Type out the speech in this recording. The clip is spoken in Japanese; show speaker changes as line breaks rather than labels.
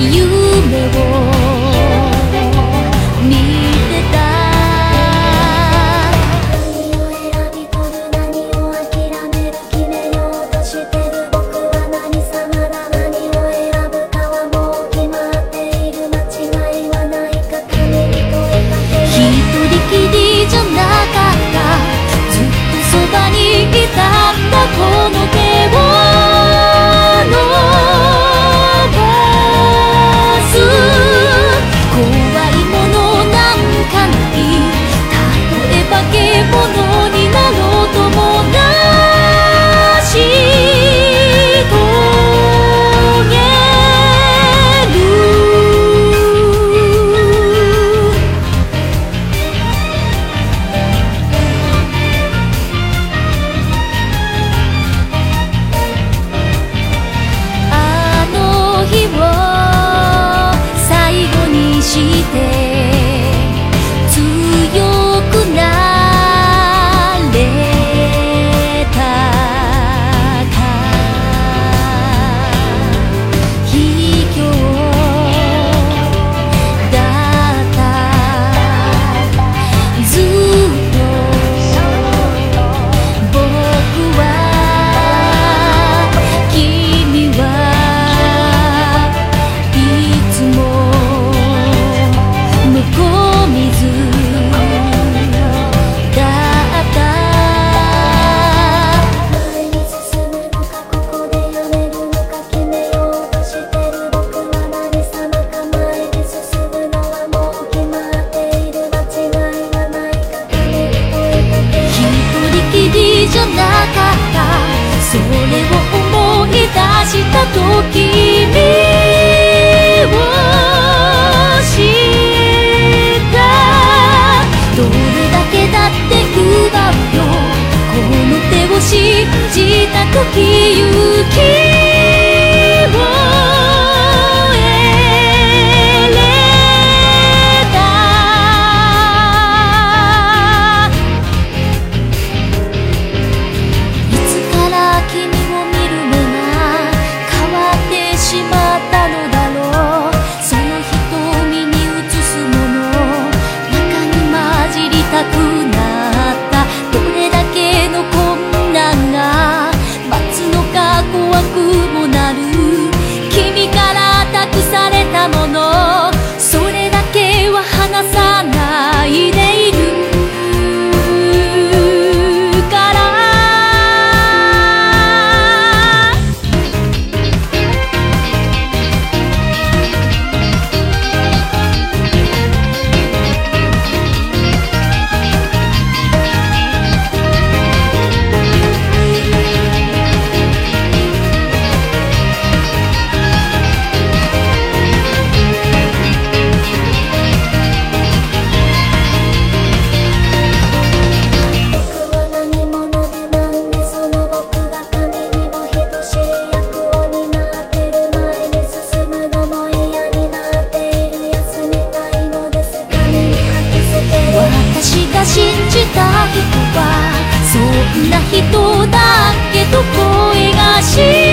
夢をしてそれを思い出した時にをしたどれだけだって奪うよこの手を信じた時夢は
そ
んな人だけど声がし